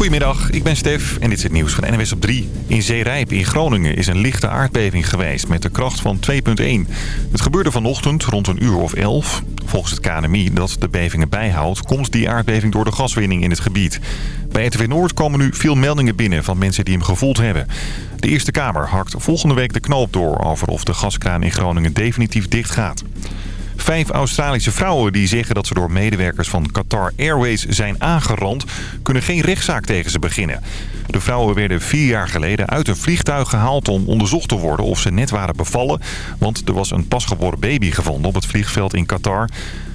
Goedemiddag, ik ben Stef en dit is het nieuws van NWS op 3. In Zeerijp in Groningen is een lichte aardbeving geweest met de kracht van 2,1. Het gebeurde vanochtend rond een uur of 11. Volgens het KNMI dat de bevingen bijhoudt, komt die aardbeving door de gaswinning in het gebied. Bij RTW Noord komen nu veel meldingen binnen van mensen die hem gevoeld hebben. De Eerste Kamer hakt volgende week de knoop door over of de gaskraan in Groningen definitief dicht gaat. Vijf Australische vrouwen die zeggen dat ze door medewerkers van Qatar Airways zijn aangerand... kunnen geen rechtszaak tegen ze beginnen. De vrouwen werden vier jaar geleden uit een vliegtuig gehaald om onderzocht te worden of ze net waren bevallen. Want er was een pasgeboren baby gevonden op het vliegveld in Qatar.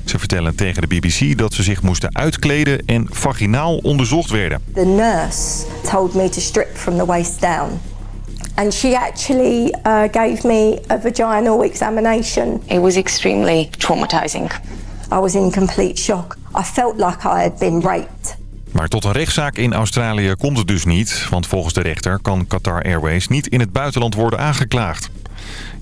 Ze vertellen tegen de BBC dat ze zich moesten uitkleden en vaginaal onderzocht werden. The nurse told me to strip from the waist down. And she actually uh, gave me a vaginal examination. It was extremely traumatizing. I was in complete shock. I felt like I had been raped. Maar tot een rechtszaak in Australië komt het dus niet. Want volgens de rechter kan Qatar Airways niet in het buitenland worden aangeklaagd.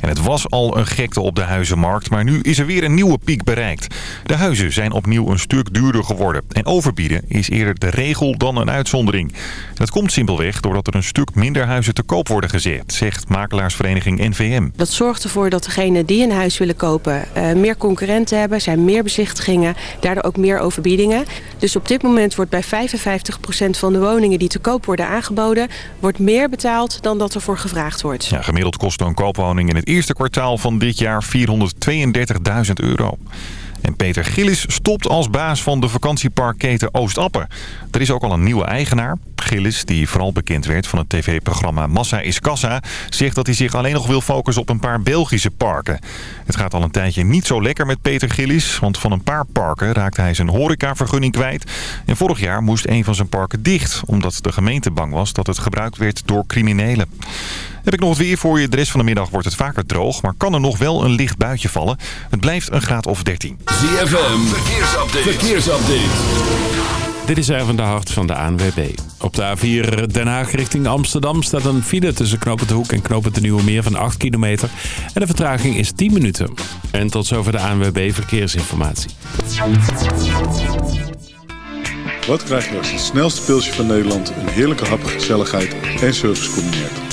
En het was al een gekte op de huizenmarkt, maar nu is er weer een nieuwe piek bereikt. De huizen zijn opnieuw een stuk duurder geworden. En overbieden is eerder de regel dan een uitzondering. Dat komt simpelweg doordat er een stuk minder huizen te koop worden gezet, zegt makelaarsvereniging NVM. Dat zorgt ervoor dat degenen die een huis willen kopen uh, meer concurrenten hebben, zijn meer bezichtigingen, daardoor ook meer overbiedingen. Dus op dit moment wordt bij 55% van de woningen die te koop worden aangeboden, wordt meer betaald dan dat er voor gevraagd wordt. Ja, gemiddeld kost een koopwoning in het eerste kwartaal van dit jaar 432.000 euro. En Peter Gillis stopt als baas van de vakantieparkketen Oostappen. Er is ook al een nieuwe eigenaar. Gillis, die vooral bekend werd van het tv-programma Massa is Kassa... zegt dat hij zich alleen nog wil focussen op een paar Belgische parken. Het gaat al een tijdje niet zo lekker met Peter Gillis... want van een paar parken raakte hij zijn horecavergunning kwijt. En vorig jaar moest een van zijn parken dicht... omdat de gemeente bang was dat het gebruikt werd door criminelen. Heb ik nog wat weer voor je. De rest van de middag wordt het vaker droog, maar kan er nog wel een licht buitje vallen. Het blijft een graad of 13. ZFM, verkeersupdate. verkeersupdate. Dit is even de hart van de ANWB. Op de A4 Den Haag richting Amsterdam staat een file tussen Knopen de Hoek en Knopen de Nieuwe Meer van 8 kilometer. En de vertraging is 10 minuten. En tot zover de ANWB Verkeersinformatie. Wat krijg je als het snelste pilsje van Nederland een heerlijke hap, gezelligheid en service combineert?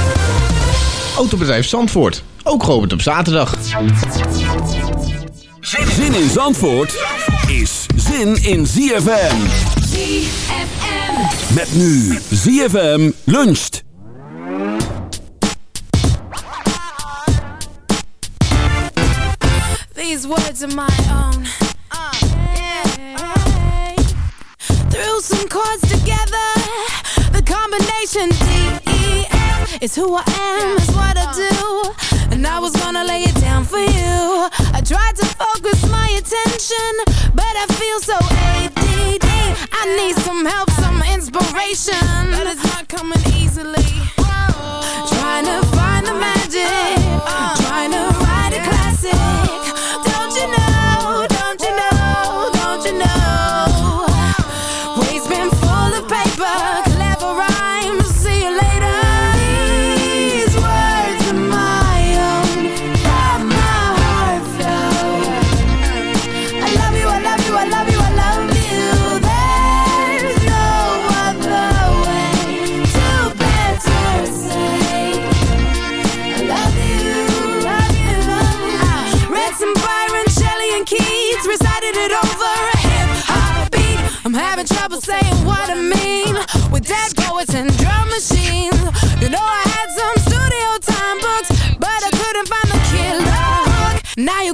Autobedrijf Zandvoort, ook geopend op zaterdag. Zin in Zandvoort is zin in ZFM. ZFM. Met nu ZFM luncht. These words are my own. Uh, yeah. Threw some chords together. The combination D-E-F is who I am, is what I do. And I was gonna lay it down for you. I tried to focus my attention, but I feel so ADD. I need some help, some inspiration, but it's not coming easily. Trying to find the magic, trying to write a classic. drum machines You know I had some studio time But I couldn't find the killer Now you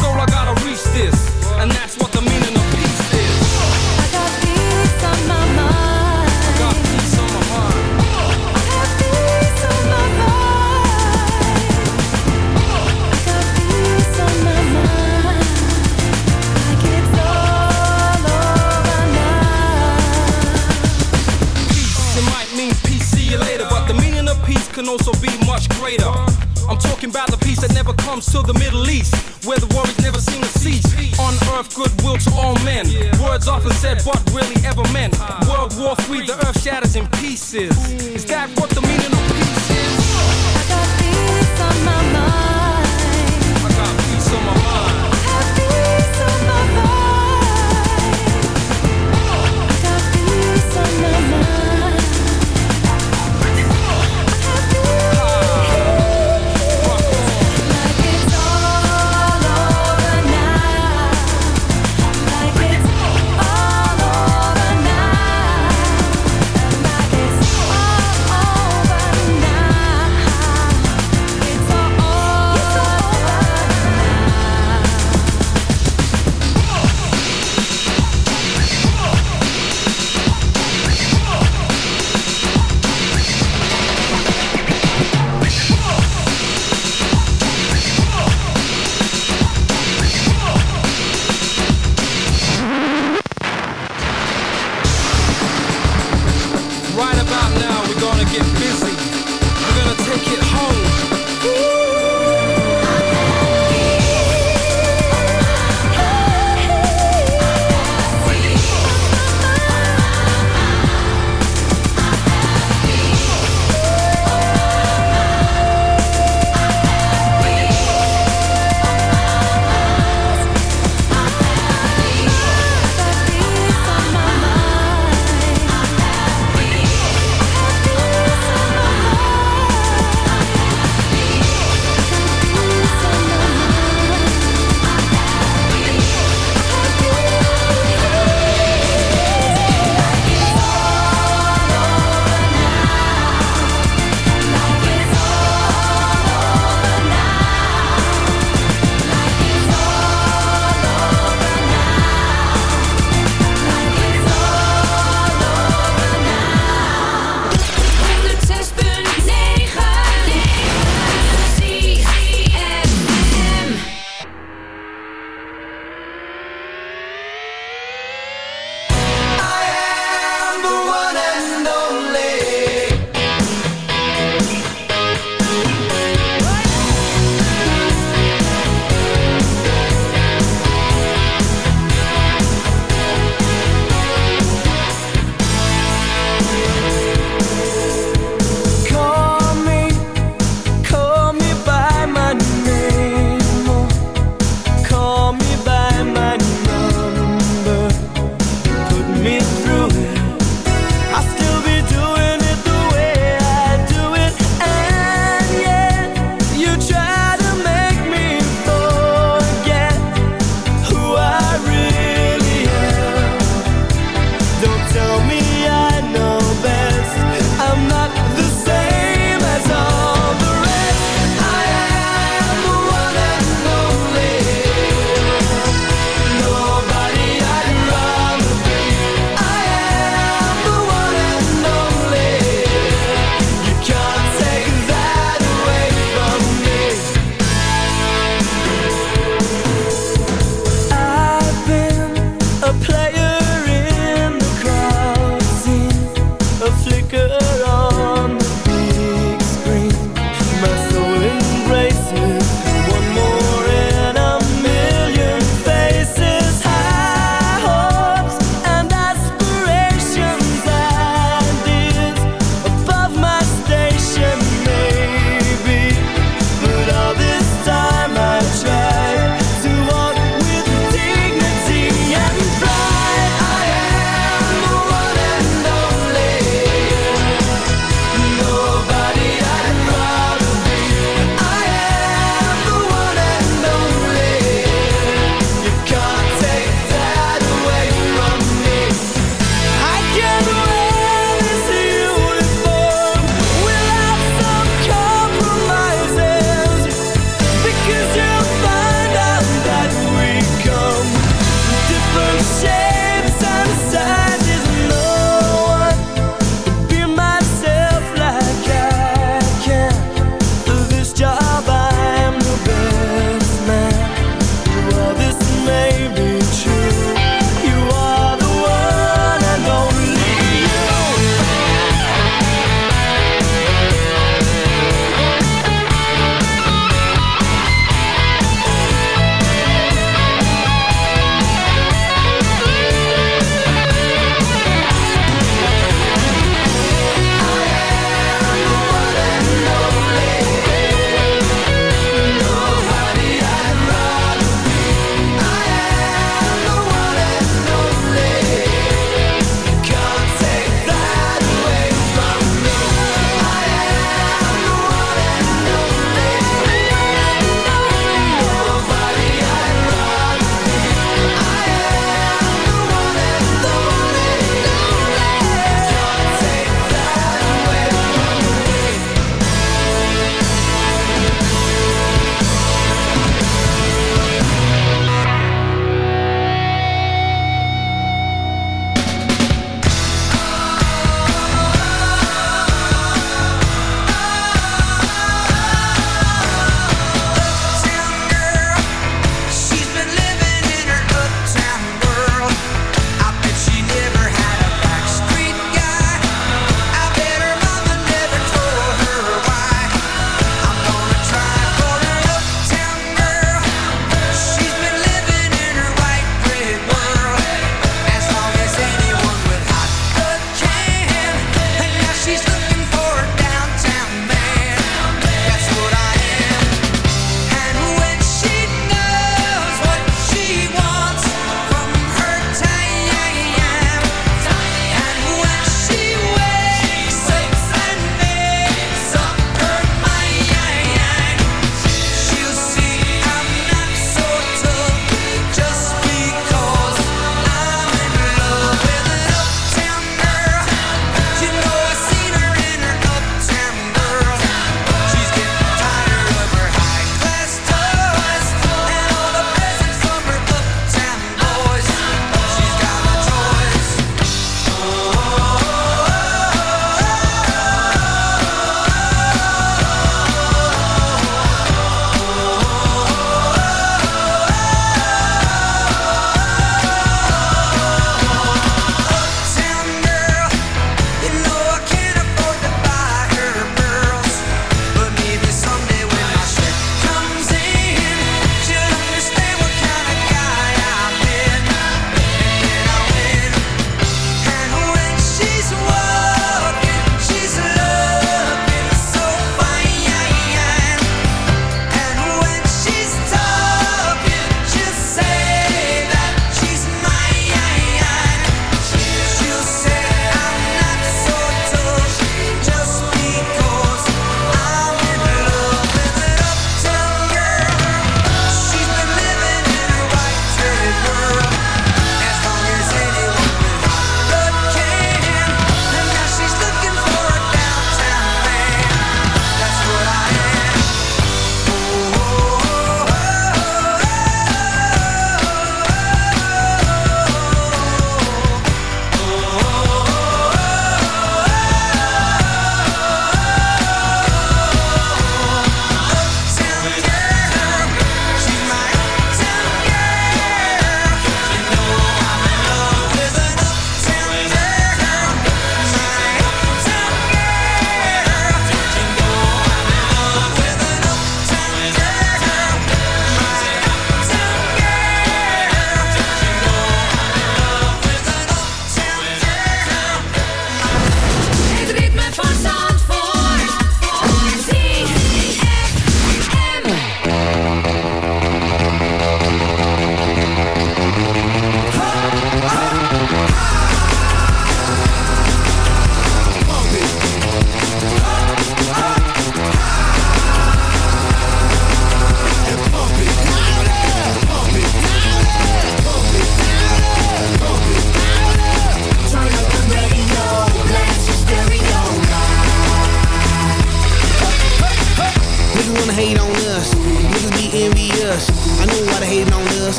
comes to the Middle East, where the war is never seen to cease. On earth, goodwill to all men. Words often said, but really ever meant. World War III, the earth shatters in pieces. Is that what the meaning of peace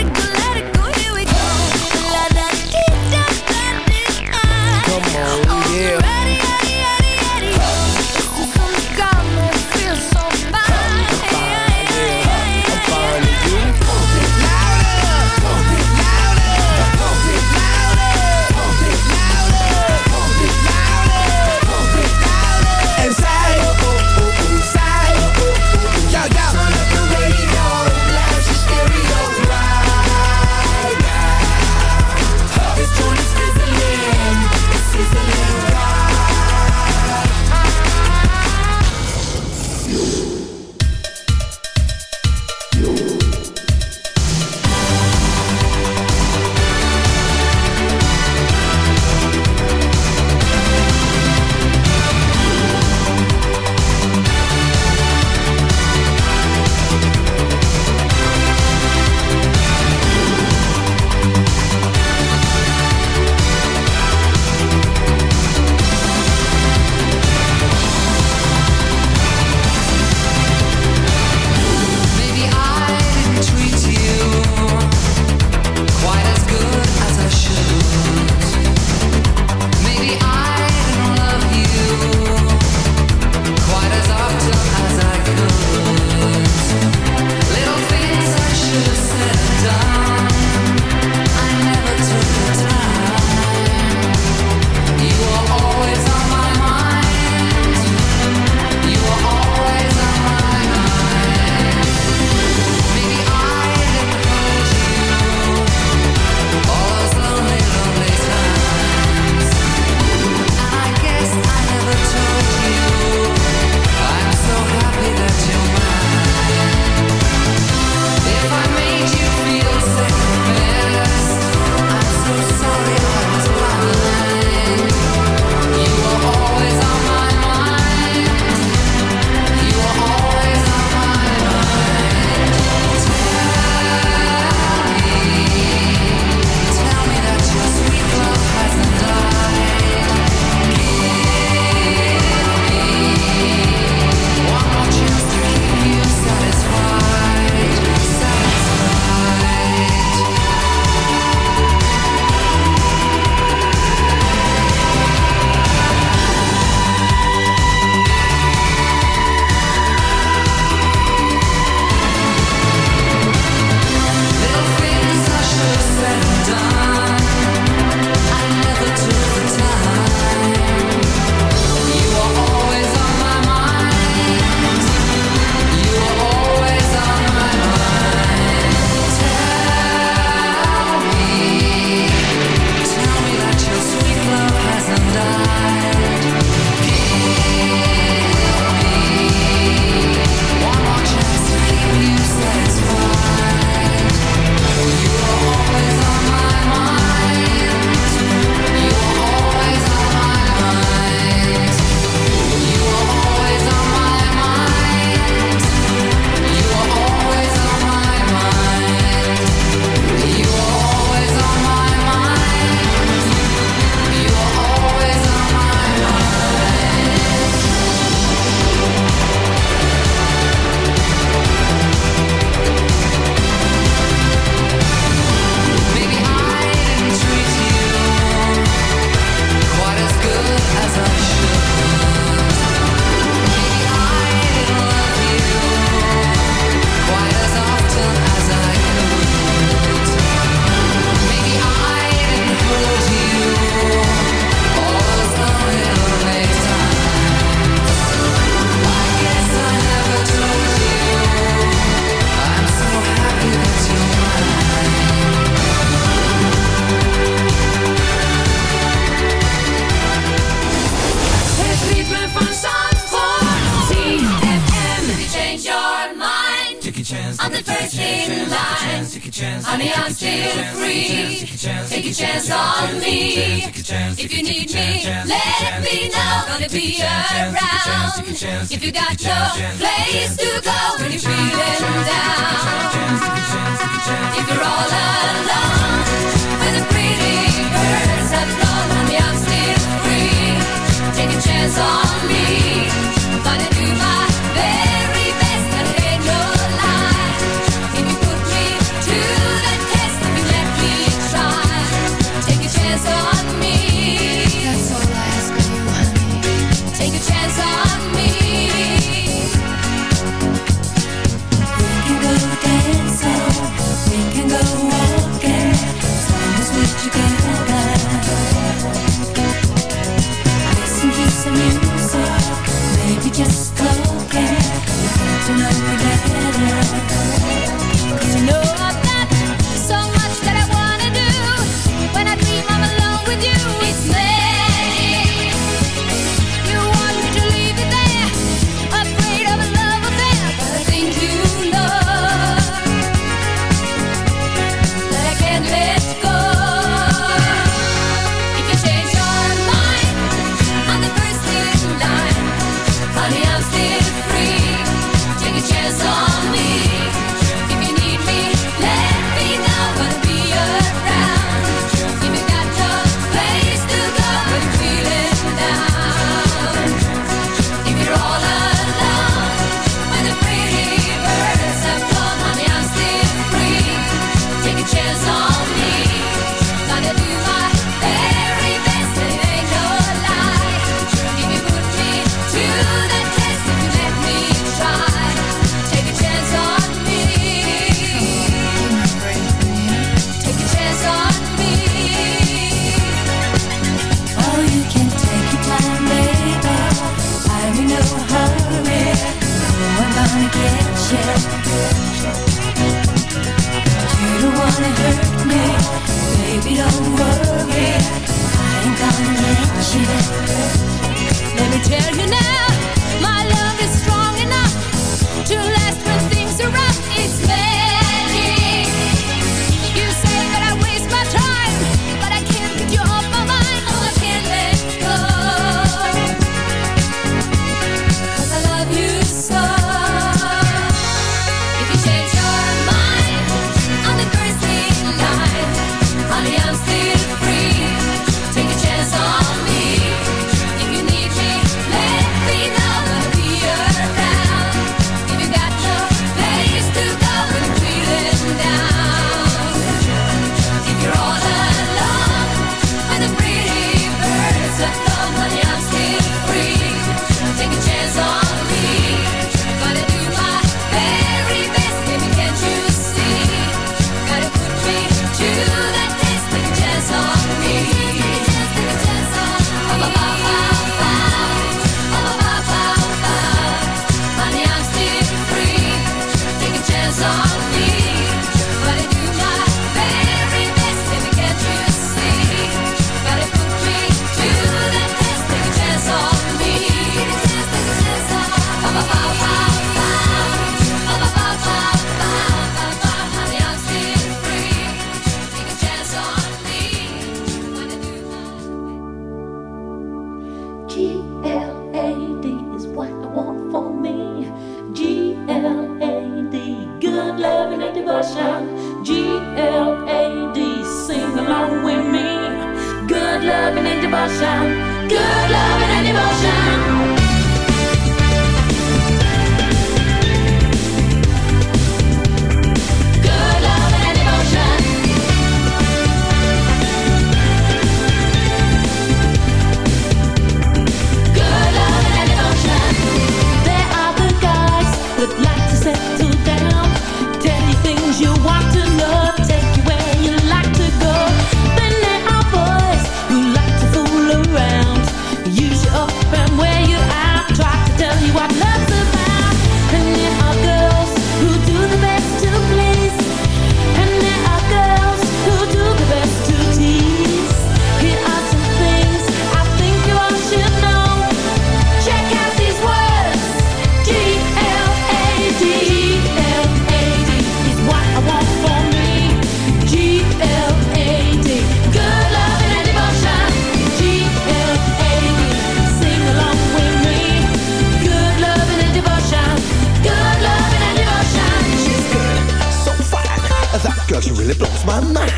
go, let my mind.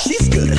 She's good,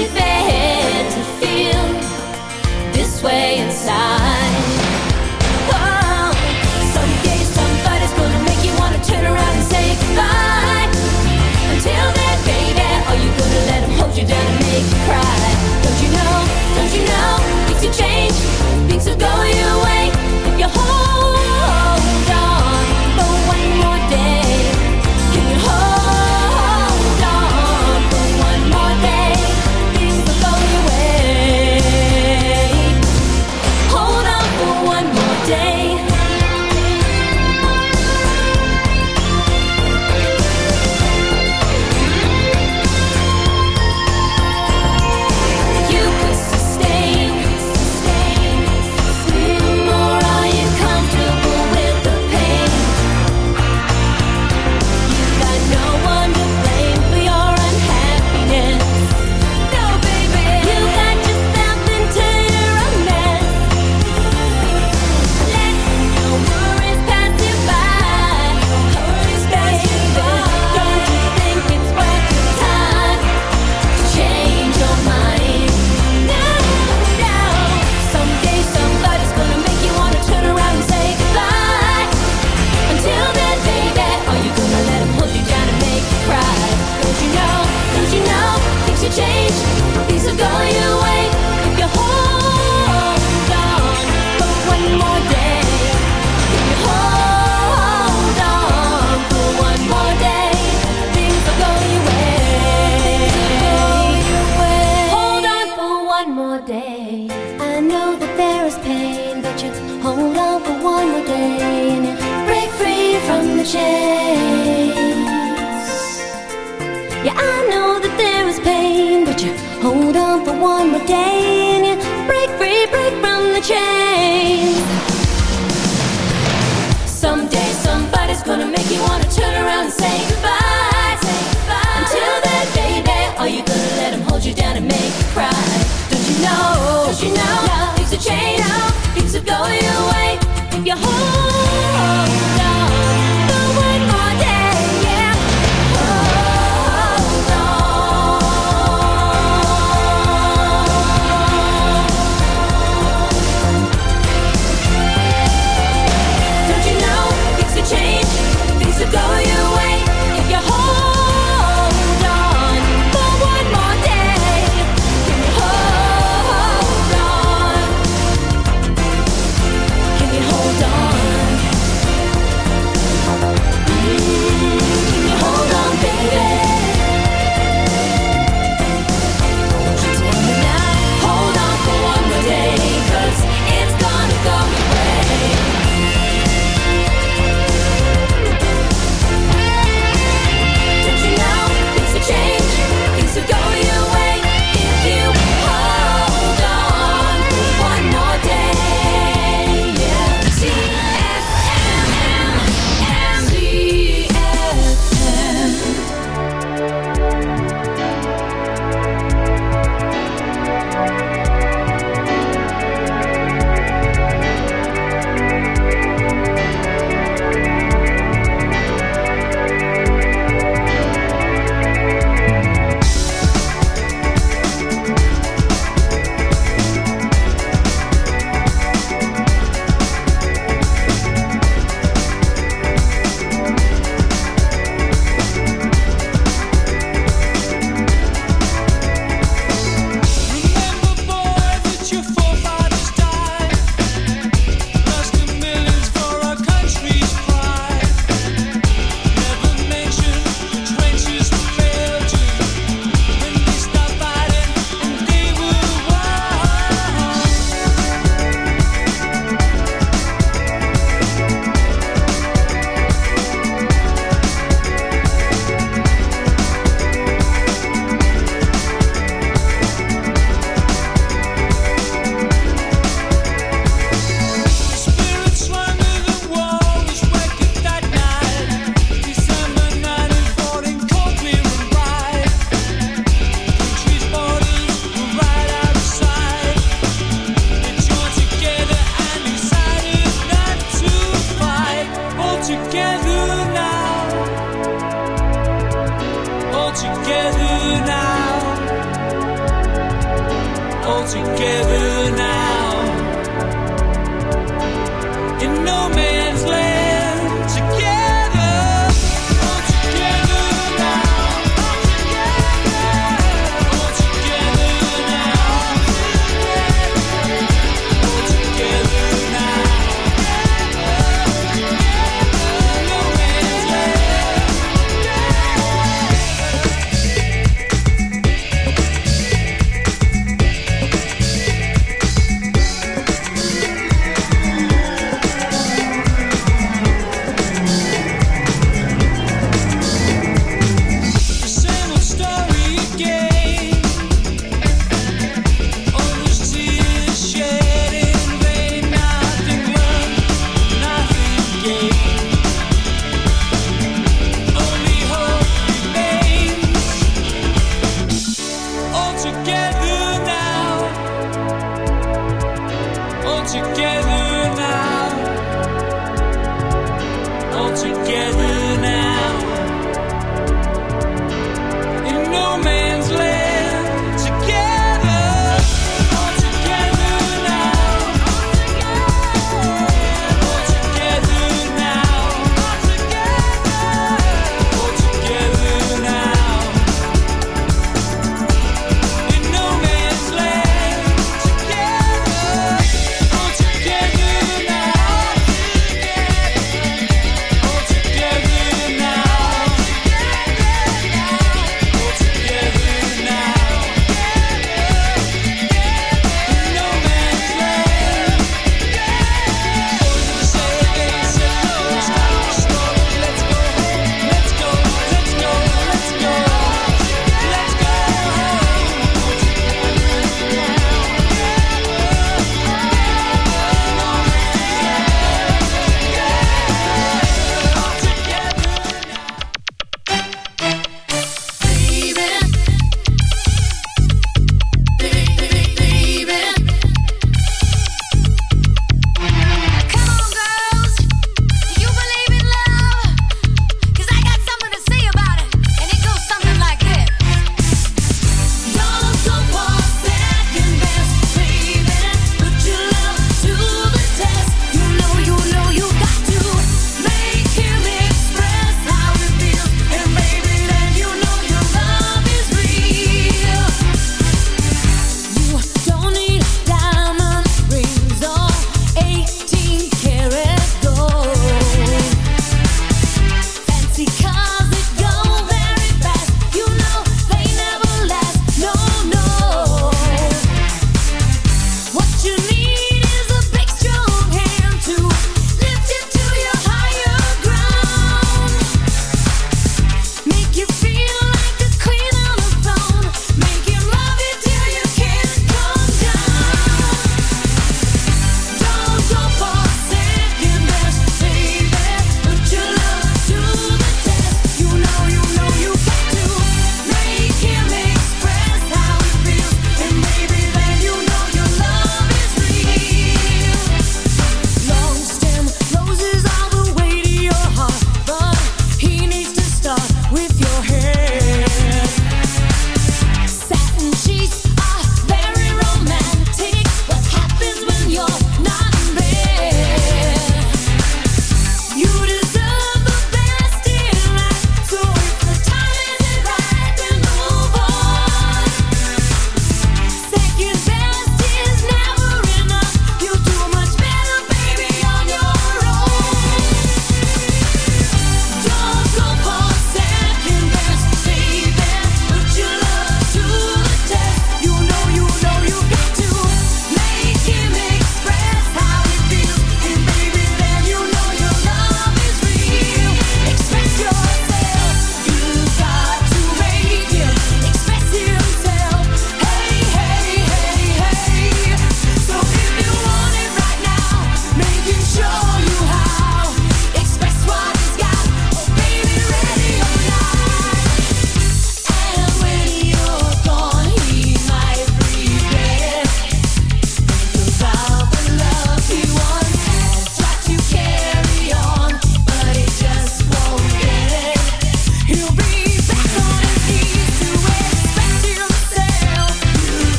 pretty face.